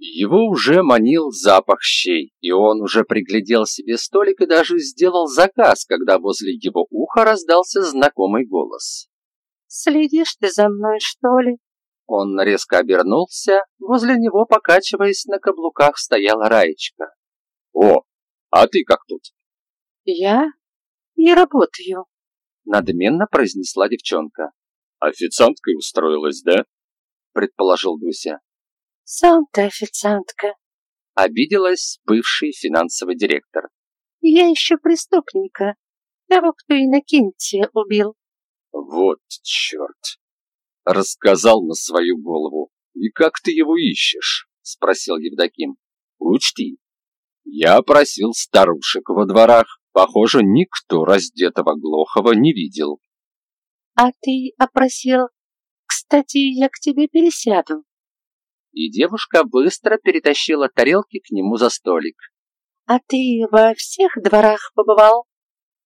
Его уже манил запах щей, и он уже приглядел себе столик и даже сделал заказ, когда возле его уха раздался знакомый голос. «Следишь ты за мной, что ли?» Он резко обернулся, возле него, покачиваясь на каблуках, стояла Раечка. «О, а ты как тут?» «Я? Не работаю», — надменно произнесла девчонка. «Официанткой устроилась, да?» — предположил Дуся. «Сам ты официантка», — обиделась бывший финансовый директор. «Я ищу преступника, того, кто Иннокентия убил». «Вот черт!» Рассказал на свою голову. «И как ты его ищешь?» — спросил Евдоким. «Учти, я просил старушек во дворах. Похоже, никто раздетого Глохова не видел». «А ты опросил? Кстати, я к тебе пересяду» и девушка быстро перетащила тарелки к нему за столик. «А ты во всех дворах побывал?»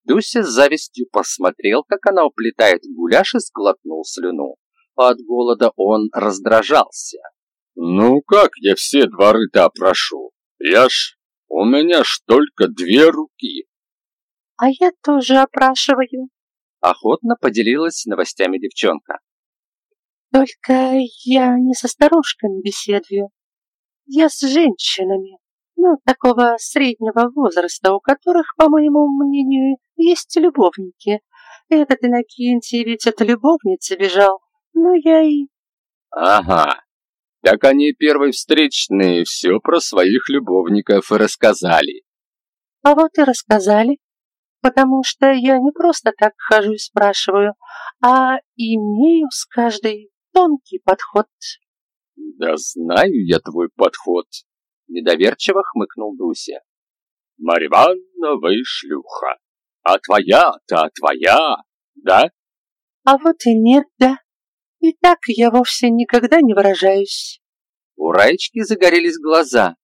Дуся с завистью посмотрел, как она уплетает гуляш и сглотнул слюну. От голода он раздражался. «Ну как я все дворы-то опрошу? Я ж... у меня ж только две руки». «А я тоже опрашиваю», — охотно поделилась новостями девчонка. Только я не со старушками беседую. Я с женщинами, ну, такого среднего возраста, у которых, по моему мнению, есть любовники. Этот Иннокентий ведь от любовницы бежал, ну я и... Ага, так они первые встречные все про своих любовников и рассказали. А вот и рассказали, потому что я не просто так хожу и спрашиваю, а имею с каждой тонкий подход. Да знаю я твой подход, недоверчиво хмыкнул Дуся. Марья Ивановна, вы шлюха. А твоя-то, а твоя, да? А вот и нет, да. И так я вовсе никогда не выражаюсь. У Раечки загорелись глаза.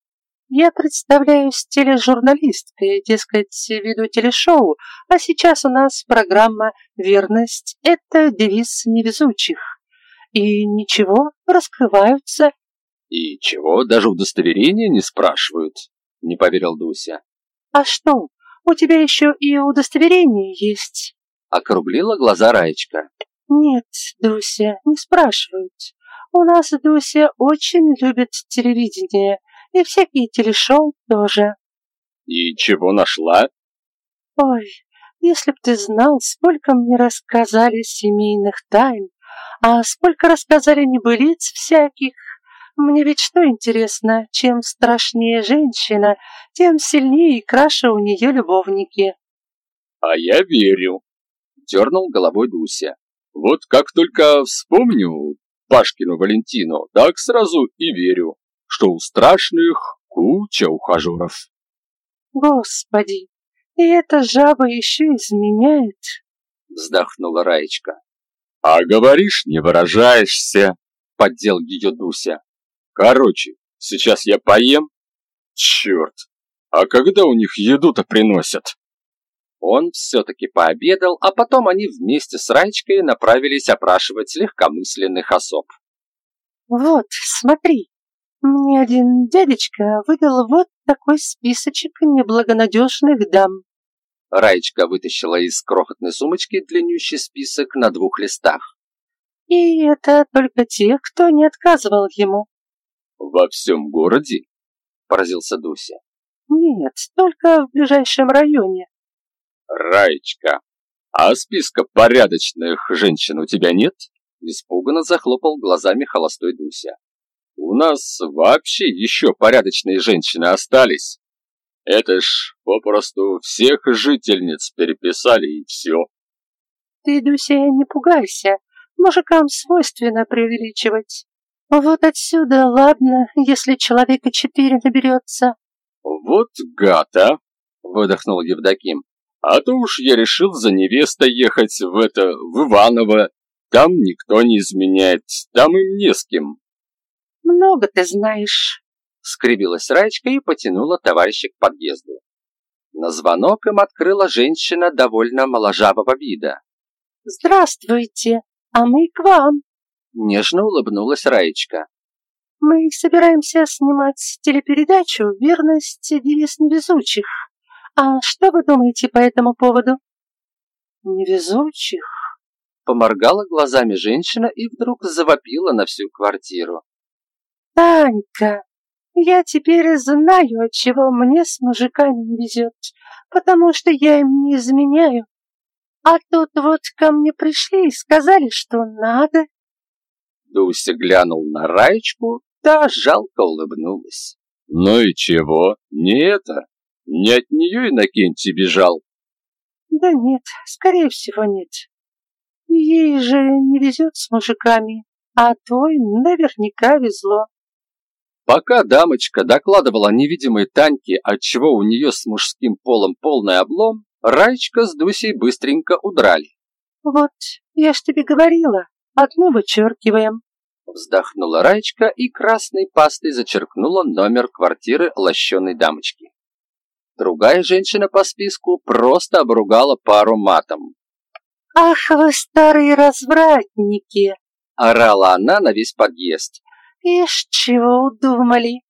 Я представляюсь тележурналисткой, дескать, веду телешоу, а сейчас у нас программа «Верность» — это девиз невезучих. И ничего, раскрываются. И чего, даже удостоверения не спрашивают? Не поверил Дуся. А что, у тебя еще и удостоверение есть? Округлила глаза Раечка. Нет, Дуся, не спрашивают. У нас Дуся очень любит телевидение, и всякие телешоу тоже. И чего нашла? Ой, если б ты знал, сколько мне рассказали семейных тайн, а сколько рассказали небылиц всяких. Мне ведь что интересно, чем страшнее женщина, тем сильнее и краше у нее любовники. А я верю, дернул головой Дуся. Вот как только вспомню Пашкину Валентину, так сразу и верю, что у страшных куча ухажеров. Господи, и эта жаба еще изменяет, вздохнула Раечка. «А говоришь, не выражаешься», — поддел ее Дуся. «Короче, сейчас я поем. Черт, а когда у них еду-то приносят?» Он все-таки пообедал, а потом они вместе с Раечкой направились опрашивать легкомысленных особ. «Вот, смотри, мне один дядечка выдал вот такой списочек неблагонадежных дам. Раечка вытащила из крохотной сумочки длиннющий список на двух листах. «И это только те, кто не отказывал ему». «Во всем городе?» – поразился Дуся. «Нет, только в ближайшем районе». «Раечка, а списка порядочных женщин у тебя нет?» Испуганно захлопал глазами холостой Дуся. «У нас вообще еще порядочные женщины остались». Это ж попросту всех жительниц переписали и все. Ты, Дуся, не пугайся. Мужикам свойственно преувеличивать. Вот отсюда ладно, если человека четыре наберется. Вот гад, а! Выдохнул Евдоким. А то уж я решил за невестой ехать в это, в Иваново. Там никто не изменяет, там им не с кем. Много ты знаешь, скривилась Раечка и потянула товарища к подъезду. На звонок им открыла женщина довольно моложавого вида. «Здравствуйте, а мы к вам!» Нежно улыбнулась Раечка. Мы собираемся снимать телепередачу «Верность девиз невезучих». А что вы думаете по этому поводу? Невезучих? Поморгала глазами женщина и вдруг завопила на всю квартиру. Танька, я теперь знаю, от чего мне с мужиками везет, потому что я им не изменяю. А тут вот ко мне пришли и сказали, что надо. Дуся глянул на Раечку, та жалко улыбнулась. Ну и чего? Не это? Не от нее Иннокентий бежал? Да нет, скорее всего нет. Ей же не везет с мужиками, а той наверняка везло. Пока дамочка докладывала невидимой Таньке, отчего у нее с мужским полом полный облом, Раечка с Дусей быстренько удрали. «Вот, я ж тебе говорила, одну вычеркиваем». Вздохнула Раечка и красной пастой зачеркнула номер квартиры лощеной дамочки. Другая женщина по списку просто обругала пару матом. «Ах вы старые развратники!» Орала она на весь подъезд. «Ишь, чего удумали?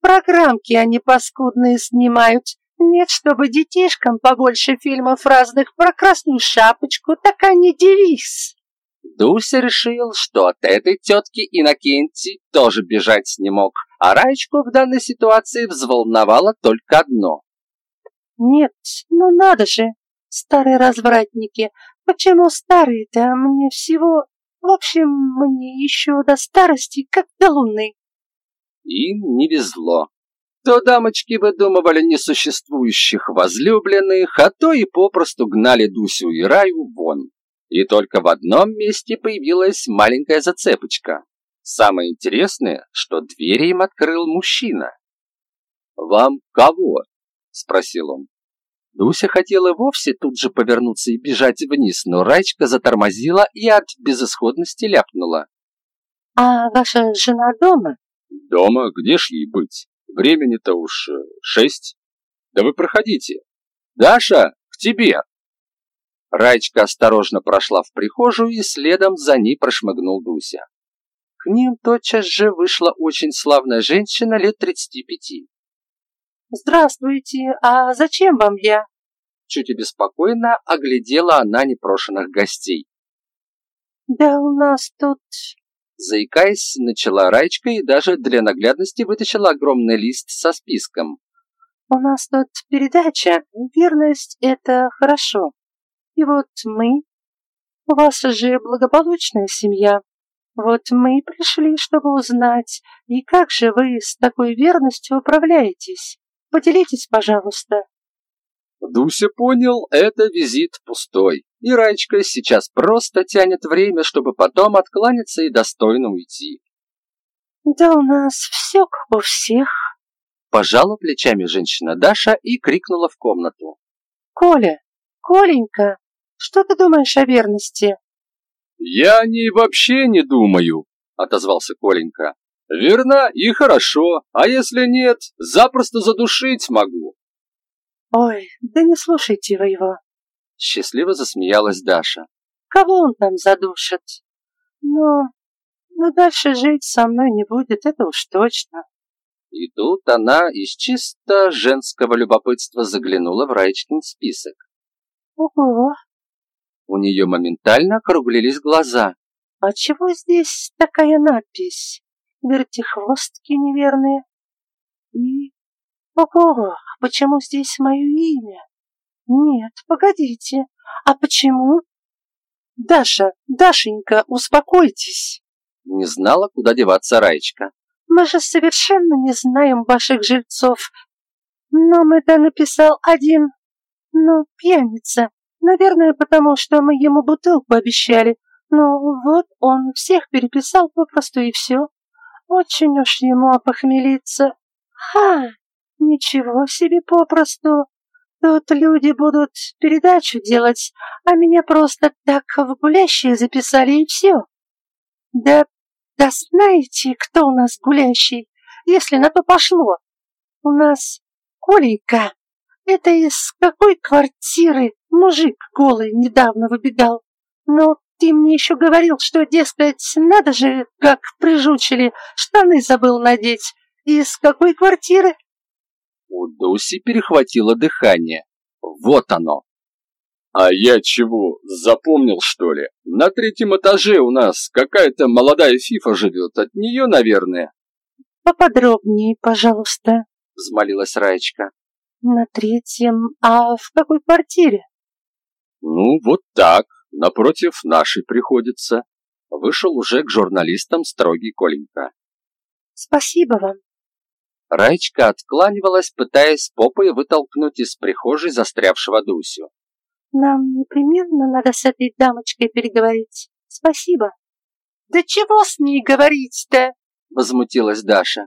Программки они паскудные снимают. Нет, чтобы детишкам побольше фильмов разных про красную шапочку, так они девиз». Дуся решил, что от этой тетки Иннокентий тоже бежать не мог, а Раечку в данной ситуации взволновало только одно. «Нет, ну надо же, старые развратники, почему старые-то мне всего в общем, мне еще до старости, как до луны. Им не везло. То дамочки выдумывали несуществующих возлюбленных, а то и попросту гнали Дусю и Раю вон. И только в одном месте появилась маленькая зацепочка. Самое интересное, что двери им открыл мужчина. «Вам кого?» – спросил он. Дуся хотела вовсе тут же повернуться и бежать вниз, но Рачка затормозила и от безысходности ляпнула. «А ваша жена дома?» «Дома? Где ж ей быть? Времени-то уж э, шесть. Да вы проходите. Даша, к тебе!» Раечка осторожно прошла в прихожую и следом за ней прошмыгнул Дуся. К ним тотчас же вышла очень славная женщина лет тридцати пяти. «Здравствуйте, а зачем вам я?» Чуть обеспокоенно оглядела она непрошенных гостей. «Да у нас тут...» Заикаясь, начала Раечка и даже для наглядности вытащила огромный лист со списком. «У нас тут передача «Верность – это хорошо». И вот мы... У вас же благополучная семья. Вот мы пришли, чтобы узнать, и как же вы с такой верностью управляетесь. Поделитесь, пожалуйста». Дуся понял, это визит пустой, и Раечка сейчас просто тянет время, чтобы потом откланяться и достойно уйти. «Да у нас все как у всех», – пожала плечами женщина Даша и крикнула в комнату. «Коля, Коленька, что ты думаешь о верности?» «Я о ней вообще не думаю», – отозвался Коленька. Верна и хорошо, а если нет, запросто задушить могу. Ой, да не слушайте вы его. Счастливо засмеялась Даша. Кого он там задушит? Ну, ну дальше жить со мной не будет, это уж точно. И тут она из чисто женского любопытства заглянула в Раечкин список. Ого! У нее моментально округлились глаза. А чего здесь такая надпись? Вертихвостки неверные. И... Ого, почему здесь мое имя? Нет, погодите, а почему? Даша, Дашенька, успокойтесь. Не знала, куда деваться Раечка. Мы же совершенно не знаем ваших жильцов. Нам это написал один, ну, пьяница. Наверное, потому что мы ему бутылку обещали. Ну, вот он всех переписал попросту и все. Очень уж ему опохмелиться. Ха! Ничего себе попросту. Тут люди будут передачу делать, а меня просто так в гулящие записали и все. Да, да знаете, кто у нас гулящий, если на то пошло? У нас Коленька. Это из какой квартиры мужик голый недавно выбегал? Ну, Ты мне еще говорил, что, дескать, надо же, как прижучили, штаны забыл надеть. Из какой квартиры? У Дуси перехватило дыхание. Вот оно. А я чего, запомнил что ли? На третьем этаже у нас какая-то молодая фифа живет, от нее, наверное. Поподробнее, пожалуйста, взмолилась Раечка. На третьем, а в какой квартире? Ну, вот так, напротив нашей приходится. Вышел уже к журналистам строгий Коленька. Спасибо вам. Раечка откланивалась, пытаясь попой вытолкнуть из прихожей застрявшего Дусю. Нам непременно надо с этой дамочкой переговорить. Спасибо. Да чего с ней говорить-то? Возмутилась Даша.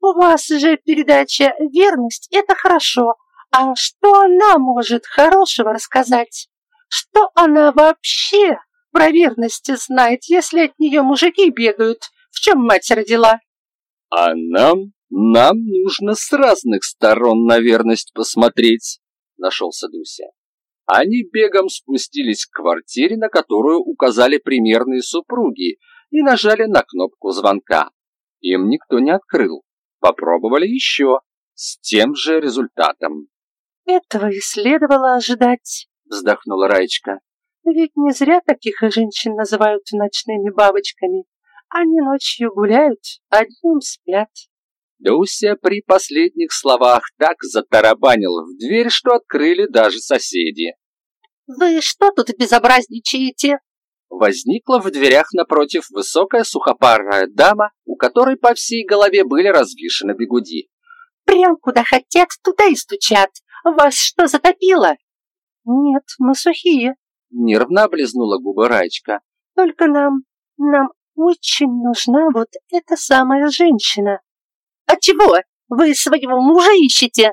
У вас же передача «Верность» — это хорошо. А что она может хорошего рассказать? Что она вообще про верность знает, если от нее мужики бегают? В чем мать родила? А нам, нам нужно с разных сторон на верность посмотреть, нашелся Дуся. Они бегом спустились к квартире, на которую указали примерные супруги, и нажали на кнопку звонка. Им никто не открыл. Попробовали еще, с тем же результатом. «Этого и следовало ожидать», — вздохнула Раечка. «Ведь не зря таких женщин называют ночными бабочками. Они ночью гуляют, а днем спят». Дуся при последних словах так затарабанил в дверь, что открыли даже соседи. «Вы что тут безобразничаете?» Возникла в дверях напротив высокая сухопарная дама, у которой по всей голове были развешаны бегуди. «Прям куда хотят, туда и стучат. Вас что, затопило?» «Нет, мы сухие», — нервно облизнула губы Раечка. «Только нам, нам очень нужна вот эта самая женщина». «А чего? Вы своего мужа ищете?»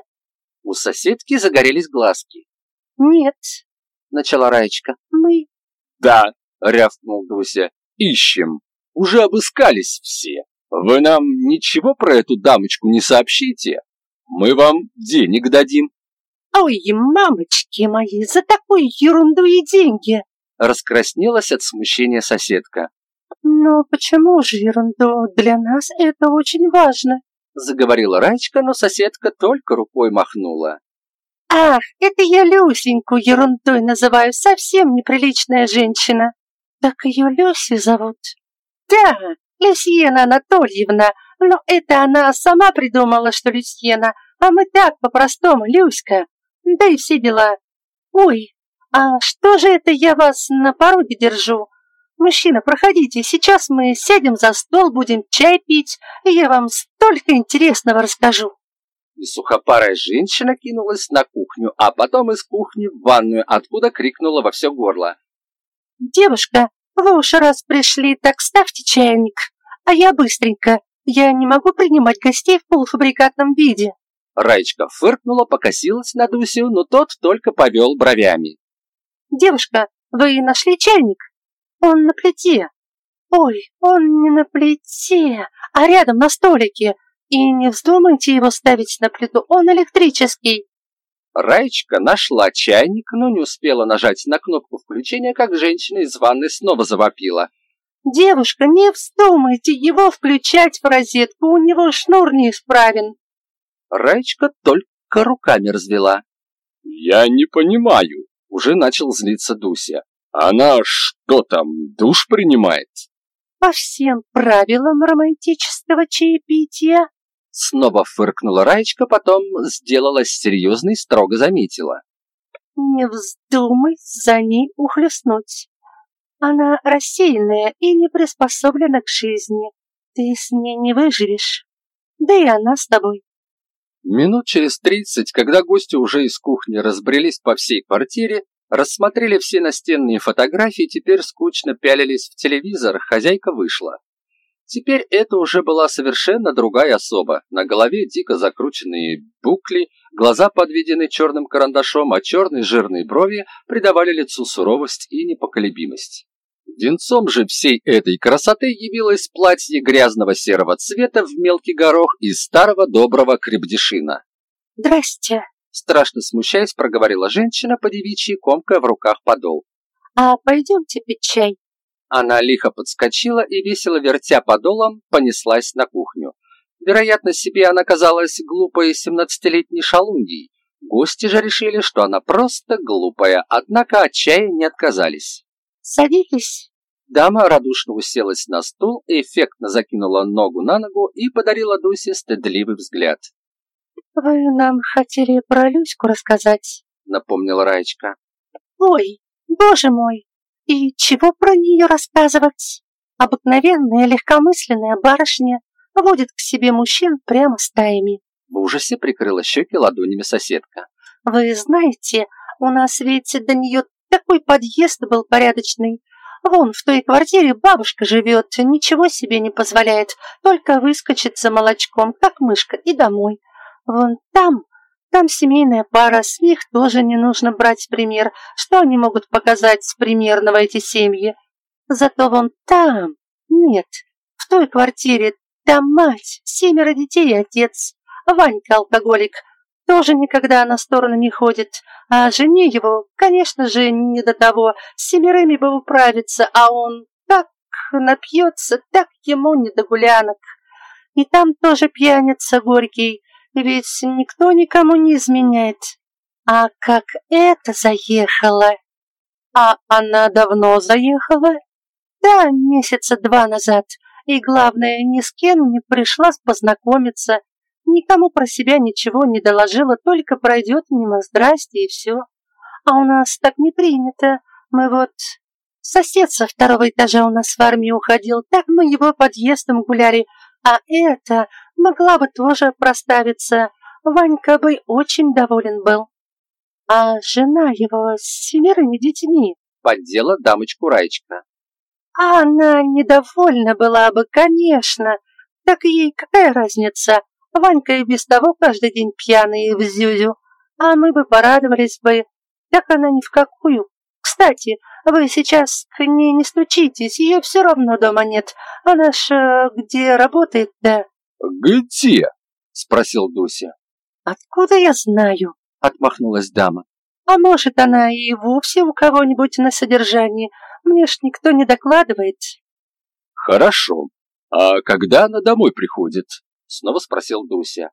У соседки загорелись глазки. «Нет», — начала Раечка. «Мы...» «Да», — рявкнул Дуся. «Ищем. Уже обыскались все. Вы нам ничего про эту дамочку не сообщите? Мы вам денег дадим». «Ой, мамочки мои, за такую ерунду и деньги!» Раскраснелась от смущения соседка. «Но почему же ерунду? Для нас это очень важно!» Заговорила Раечка, но соседка только рукой махнула. «Ах, это я Люсеньку ерундой называю, совсем неприличная женщина!» «Так ее Люси зовут?» «Да, Люсьена Анатольевна, но это она сама придумала, что Люсьена, а мы так по-простому, Люська да и все дела. Ой, а что же это я вас на пороге держу? Мужчина, проходите, сейчас мы сядем за стол, будем чай пить, и я вам столько интересного расскажу. И сухопарая женщина кинулась на кухню, а потом из кухни в ванную, откуда крикнула во все горло. «Девушка, вы уж раз пришли, так ставьте чайник, а я быстренько. Я не могу принимать гостей в полуфабрикатном виде». Раечка фыркнула, покосилась на Дусю, но тот только повел бровями. «Девушка, вы нашли чайник? Он на плите. Ой, он не на плите, а рядом на столике. И не вздумайте его ставить на плиту, он электрический». Раечка нашла чайник, но не успела нажать на кнопку включения, как женщина из ванны снова завопила. «Девушка, не вздумайте его включать в розетку, у него шнур неисправен». Раечка только руками развела. «Я не понимаю», — уже начал злиться Дуся. «Она что там, душ принимает?» «По всем правилам романтического чаепития». Снова фыркнула Раечка, потом сделалась серьезной, строго заметила. «Не вздумай за ней ухлестнуть. Она рассеянная и не приспособлена к жизни. Ты с ней не выживешь. Да и она с тобой. Минут через тридцать, когда гости уже из кухни разбрелись по всей квартире, рассмотрели все настенные фотографии, теперь скучно пялились в телевизор, хозяйка вышла. Теперь это уже была совершенно другая особа. На голове дико закрученные букли, глаза подведены черным карандашом, а черные жирные брови придавали лицу суровость и непоколебимость. Венцом же всей этой красоты явилось платье грязного серого цвета в мелкий горох из старого доброго крепдешина. «Здрасте!» Страшно смущаясь, проговорила женщина по девичьей, комкая в руках подол. «А пойдемте пить чай. Она лихо подскочила и, весело вертя подолом, понеслась на кухню. Вероятно, себе она казалась глупой семнадцатилетней шалуньей. Гости же решили, что она просто глупая, однако отчаянно не отказались. «Садитесь». Дама радушно уселась на стул, эффектно закинула ногу на ногу и подарила Дусе стыдливый взгляд. «Вы нам хотели про Люську рассказать?» — напомнила Раечка. «Ой, боже мой, и чего про нее рассказывать? Обыкновенная легкомысленная барышня водит к себе мужчин прямо стаями». В ужасе прикрыла щеки ладонями соседка. «Вы знаете, у нас ведь до нее такой подъезд был порядочный. Вон в той квартире бабушка живет, ничего себе не позволяет, только выскочит за молочком, как мышка, и домой. Вон там, там семейная пара, с них тоже не нужно брать пример. Что они могут показать с примерного эти семьи? Зато вон там, нет, в той квартире, там мать, семеро детей и отец. Ванька алкоголик, тоже никогда на сторону не ходит. А жене его, конечно же, не до того. С семерыми бы управиться, а он так напьется, так ему не до гулянок. И там тоже пьяница горький. Ведь никто никому не изменяет. А как это заехала? А она давно заехала? Да, месяца два назад. И главное, ни с кем не пришла познакомиться. Никому про себя ничего не доложила, только пройдет мимо здрасте и все. А у нас так не принято. Мы вот... Сосед со второго этажа у нас в армию уходил, так мы его подъездом гуляли, а это могла бы тоже проставиться. Ванька бы очень доволен был. А жена его с семерыми детьми. Поддела дамочку Раечка. А она недовольна была бы, конечно. Так ей какая разница? Ванька и без того каждый день пьяный в зюзю. А мы бы порадовались бы. Так она ни в какую. Кстати, вы сейчас к ней не стучитесь, ее все равно дома нет. Она ж э, где работает-то? Где? Спросил Дуся. Откуда я знаю? Отмахнулась дама. А может, она и вовсе у кого-нибудь на содержании. Мне ж никто не докладывает. Хорошо. А когда она домой приходит? Снова спросил Дуся.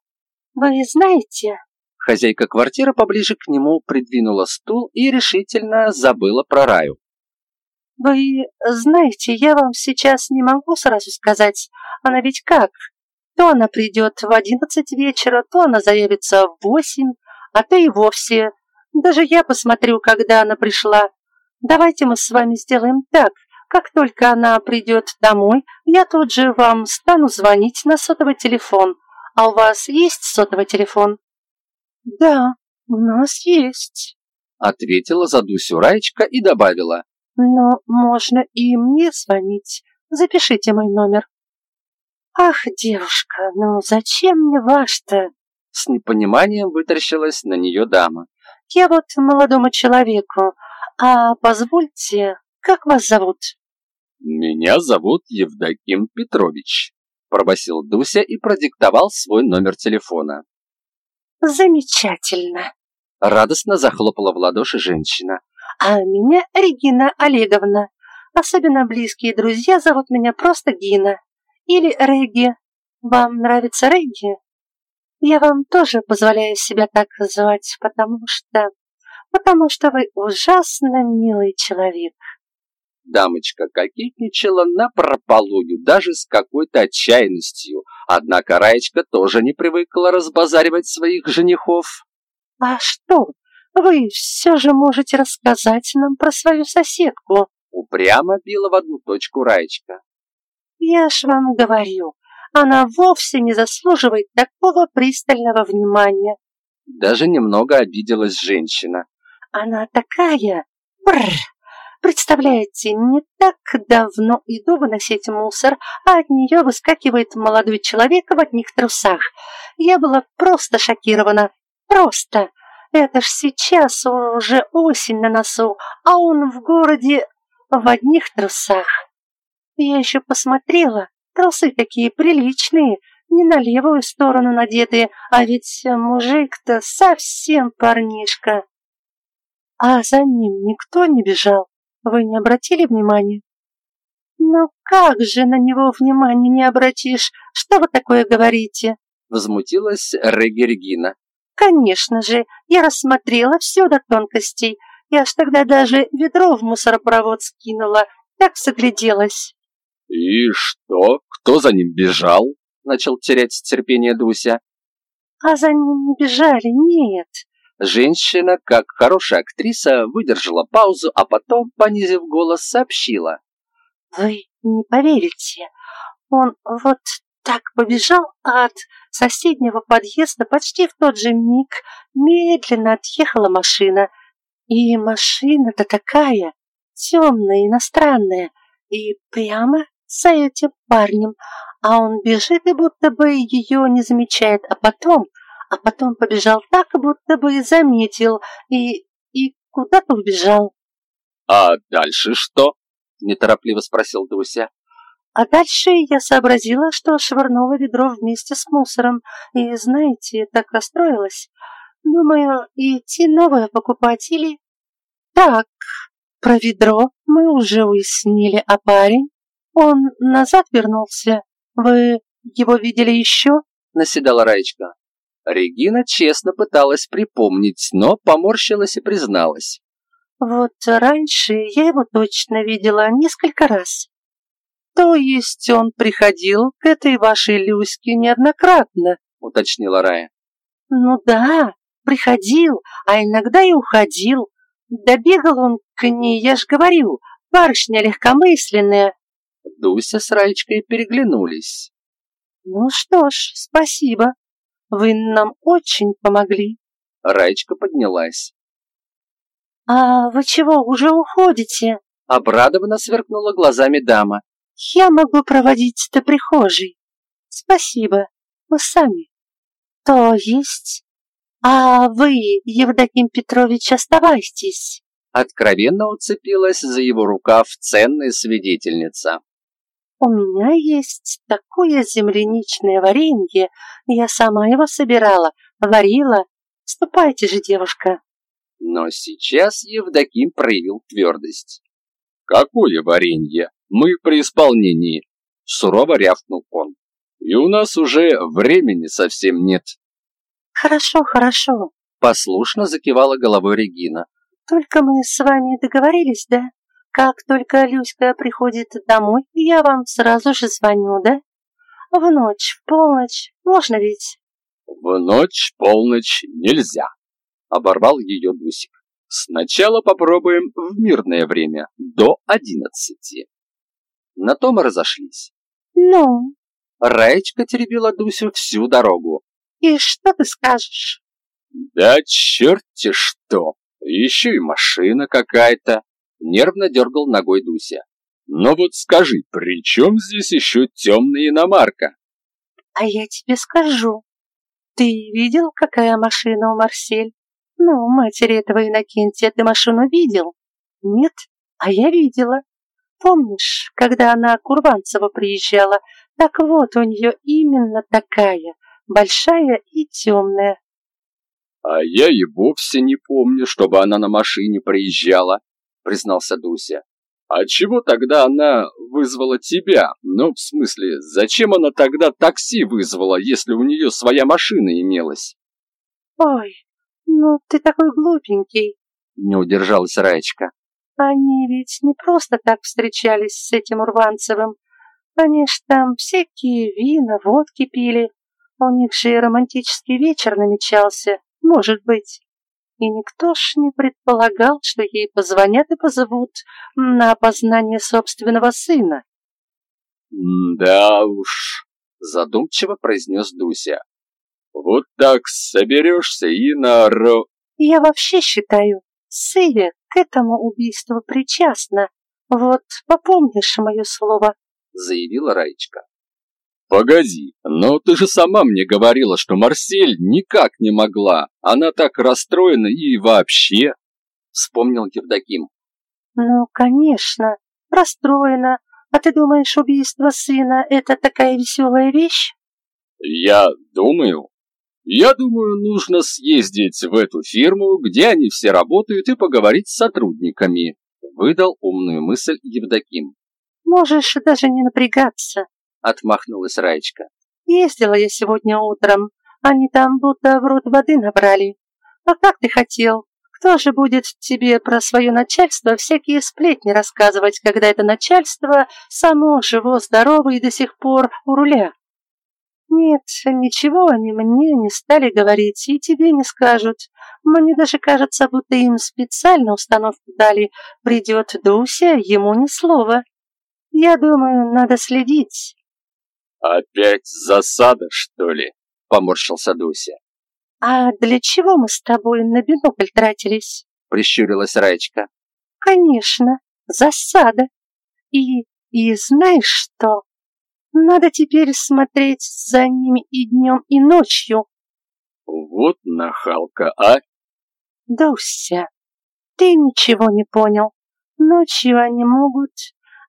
Вы знаете, Хозяйка квартиры поближе к нему придвинула стул и решительно забыла про Раю. «Вы знаете, я вам сейчас не могу сразу сказать. Она ведь как? То она придет в одиннадцать вечера, то она заявится в восемь, а то и вовсе. Даже я посмотрю, когда она пришла. Давайте мы с вами сделаем так. Как только она придет домой, я тут же вам стану звонить на сотовый телефон. А у вас есть сотовый телефон?» «Да, у нас есть», — ответила за Дусю Раечка и добавила. «Но можно и мне звонить. Запишите мой номер». «Ах, девушка, ну зачем мне ваш-то?» С непониманием вытаращилась на нее дама. «Я вот молодому человеку. А позвольте, как вас зовут?» «Меня зовут Евдоким Петрович», — пробасил Дуся и продиктовал свой номер телефона. Замечательно. Радостно захлопала в ладоши женщина. А меня Регина Олеговна. Особенно близкие друзья зовут меня просто Гина. Или Реги. Вам нравится Реги? Я вам тоже позволяю себя так называть, потому что... Потому что вы ужасно милый человек. Дамочка кокетничала напропалую, даже с какой-то отчаянностью. Однако Раечка тоже не привыкла разбазаривать своих женихов. «А что, вы все же можете рассказать нам про свою соседку?» Упрямо била в одну точку Раечка. «Я ж вам говорю, она вовсе не заслуживает такого пристального внимания». Даже немного обиделась женщина. «Она такая... Бррр, Представляете, не так давно иду выносить мусор, а от нее выскакивает молодой человек в одних трусах. Я была просто шокирована. Просто. Это ж сейчас уже осень на носу, а он в городе в одних трусах. Я еще посмотрела, трусы какие приличные, не на левую сторону надетые, а ведь мужик-то совсем парнишка. А за ним никто не бежал. Вы не обратили внимания? «Ну как же на него внимания не обратишь? Что вы такое говорите?» Возмутилась Регергина. «Конечно же, я рассмотрела все до тонкостей. Я ж тогда даже ведро в мусоропровод скинула, так загляделась». «И что? Кто за ним бежал?» Начал терять терпение Дуся. «А за ним не бежали, нет». Женщина, как хорошая актриса, выдержала паузу, а потом, понизив голос, сообщила. Вы не поверите, он вот так побежал, от соседнего подъезда почти в тот же миг медленно отъехала машина. И машина-то такая, темная, иностранная, и прямо за этим парнем, а он бежит и будто бы ее не замечает, а потом, а потом побежал так, будто бы заметил, и, и куда-то убежал. А дальше что? неторопливо спросил Дуся. А дальше я сообразила, что швырнула ведро вместе с мусором, и, знаете, так расстроилась. Думаю, идти новое покупать или... Так, про ведро мы уже уяснили, а парень? Он назад вернулся. Вы его видели еще? Наседала Раечка. Регина честно пыталась припомнить, но поморщилась и призналась. Вот раньше я его точно видела несколько раз. То есть он приходил к этой вашей Люське неоднократно, уточнила Рая. Ну да, приходил, а иногда и уходил. Добегал он к ней, я ж говорю, барышня легкомысленная. Дуся с Раечкой переглянулись. Ну что ж, спасибо. Вы нам очень помогли. Раечка поднялась. «А вы чего, уже уходите?» Обрадованно сверкнула глазами дама. «Я могу проводить до прихожей. Спасибо, вы сами». «То есть? А вы, Евдоким Петрович, оставайтесь». Откровенно уцепилась за его рукав ценная свидетельница. «У меня есть такое земляничное варенье. Я сама его собирала, варила. Ступайте же, девушка». Но сейчас Евдоким проявил твердость. «Какое варенье? Мы при исполнении!» Сурово рявкнул он. «И у нас уже времени совсем нет». «Хорошо, хорошо», послушно закивала головой Регина. «Только мы с вами договорились, да? Как только Люська приходит домой, я вам сразу же звоню, да? В ночь, в полночь, можно ведь?» «В ночь, полночь нельзя», оборвал ее Дусик. Сначала попробуем в мирное время, до одиннадцати. На том и разошлись. Ну? Раечка теребила Дусю всю дорогу. И что ты скажешь? Да черти что! Еще и машина какая-то. Нервно дергал ногой Дуся. Но вот скажи, при чем здесь еще темная иномарка? А я тебе скажу. Ты видел, какая машина у Марсель? «Ну, матери этого Иннокентия ты машину видел?» «Нет, а я видела. Помнишь, когда она Курванцева приезжала? Так вот, у нее именно такая, большая и темная». «А я и вовсе не помню, чтобы она на машине приезжала», признался Дуся. «А чего тогда она вызвала тебя? Ну, в смысле, зачем она тогда такси вызвала, если у нее своя машина имелась?» «Ой, «Ну, ты такой глупенький», — не удержалась Раечка. «Они ведь не просто так встречались с этим Урванцевым. Они ж там всякие вина, водки пили. У них же и романтический вечер намечался, может быть. И никто ж не предполагал, что ей позвонят и позовут на опознание собственного сына». «Да уж», — задумчиво произнес Дуся. Вот так соберешься и наро... Я вообще считаю, Сыля к этому убийству причастна. Вот попомнишь мое слово, заявила Раечка. Погоди, но ты же сама мне говорила, что Марсель никак не могла. Она так расстроена и вообще... Вспомнил Евдоким. Ну, конечно, расстроена. А ты думаешь, убийство сына – это такая веселая вещь? Я думаю, я думаю, нужно съездить в эту фирму, где они все работают, и поговорить с сотрудниками», — выдал умную мысль Евдоким. Можешь даже не напрягаться, отмахнулась Раечка. Ездила я сегодня утром. Они там будто в рот воды набрали. А как ты хотел? Кто же будет тебе про свое начальство всякие сплетни рассказывать, когда это начальство само живо-здорово и до сих пор у руля? Нет, ничего они мне не стали говорить и тебе не скажут. Мне даже кажется, будто им специально установку дали. Придет Дуся, ему ни слова. Я думаю, надо следить. Опять засада, что ли? Поморщился Дуся. «А для чего мы с тобой на бинокль тратились?» — прищурилась Раечка. «Конечно, засада. И, и знаешь что? Надо теперь смотреть за ними и днем, и ночью». «Вот нахалка, а?» «Дуся, ты ничего не понял. Ночью они могут...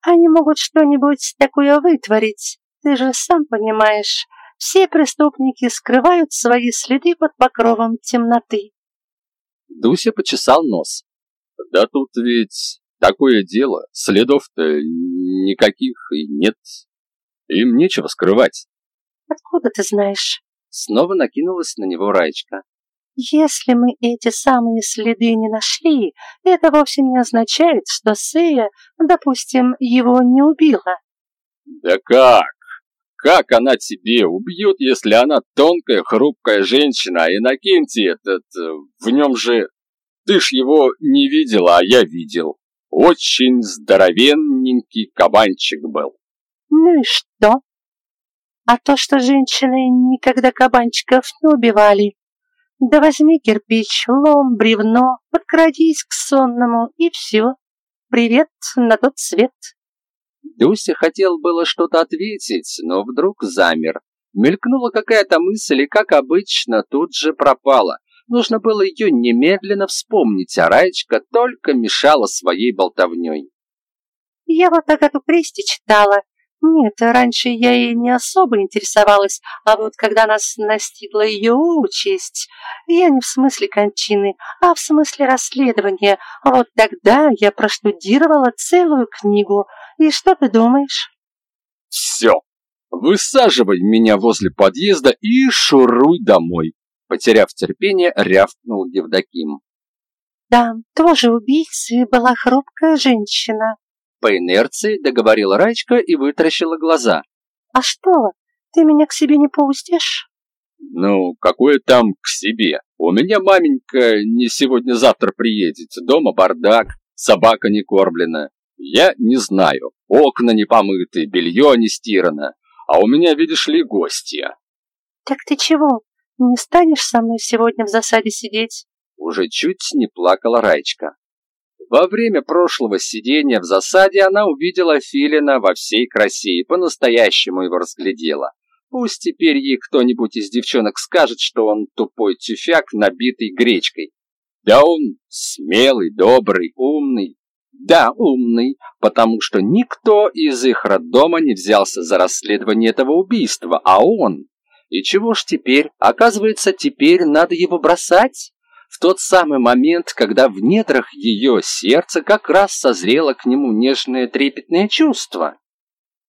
Они могут что-нибудь такое вытворить. Ты же сам понимаешь, все преступники скрывают свои следы под покровом темноты. Дуся почесал нос. Да тут ведь такое дело, следов-то никаких и нет. Им нечего скрывать. Откуда ты знаешь? Снова накинулась на него Раечка. Если мы эти самые следы не нашли, это вовсе не означает, что Сея, допустим, его не убила. Да как? Как она тебе убьет, если она тонкая, хрупкая женщина, а Иннокентий этот, э, в нем же... Ты ж его не видела, а я видел. Очень здоровенненький кабанчик был. Ну и что? А то, что женщины никогда кабанчиков не убивали. Да возьми кирпич, лом, бревно, подкрадись к сонному, и все. Привет на тот свет. Дуся хотел было что-то ответить, но вдруг замер. Мелькнула какая-то мысль и, как обычно, тут же пропала. Нужно было ее немедленно вспомнить, а Раечка только мешала своей болтовней. «Я вот Агату Кристи читала. Нет, раньше я и не особо интересовалась, а вот когда нас настигла ее участь, я не в смысле кончины, а в смысле расследования, вот тогда я проштудировала целую книгу – и что ты думаешь? Все. Высаживай меня возле подъезда и шуруй домой. Потеряв терпение, рявкнул Евдоким. Там тоже убийцей была хрупкая женщина. По инерции договорила Рачка и вытаращила глаза. А что, ты меня к себе не пустишь? Ну, какое там к себе? У меня маменька не сегодня-завтра приедет. Дома бардак, собака не кормлена. Я не знаю. Окна не помыты, белье не стирано. А у меня, видишь ли, гостья. Так ты чего, не станешь со мной сегодня в засаде сидеть? Уже чуть не плакала Раечка. Во время прошлого сидения в засаде она увидела Филина во всей красе и по-настоящему его разглядела. Пусть теперь ей кто-нибудь из девчонок скажет, что он тупой тюфяк, набитый гречкой. Да он смелый, добрый, умный, да, умный, потому что никто из их роддома не взялся за расследование этого убийства, а он. И чего ж теперь? Оказывается, теперь надо его бросать? Тот самый момент, когда в недрах ее сердца как раз созрело к нему нежное трепетное чувство.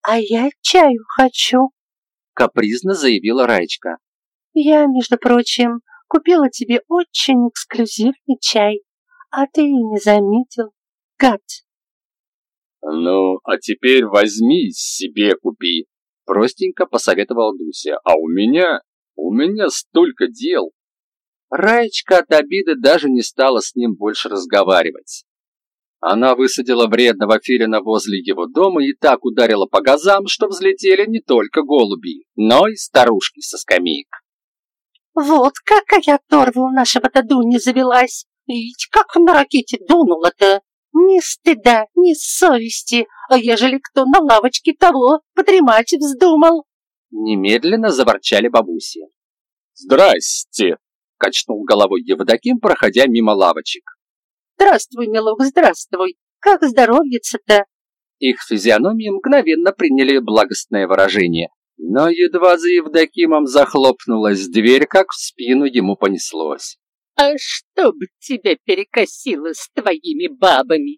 «А я чаю хочу», — капризно заявила Раечка. «Я, между прочим, купила тебе очень эксклюзивный чай, а ты и не заметил гад. Ну, а теперь возьми себе купи, простенько посоветовал Дуся. А у меня, у меня столько дел. Раечка от обиды даже не стала с ним больше разговаривать. Она высадила вредного филина возле его дома и так ударила по газам, что взлетели не только голуби, но и старушки со скамеек. «Вот какая торва у нашего-то Дуни завелась! Ведь как на ракете дунула-то!» Ни стыда, ни совести, а ежели кто на лавочке того подремать вздумал. Немедленно заворчали бабуси. «Здрасте!» — качнул головой Евдоким, проходя мимо лавочек. «Здравствуй, милок, здравствуй! Как здоровьица-то?» Их физиономии мгновенно приняли благостное выражение, но едва за Евдокимом захлопнулась дверь, как в спину ему понеслось. А чтоб тебя перекосило с твоими бабами,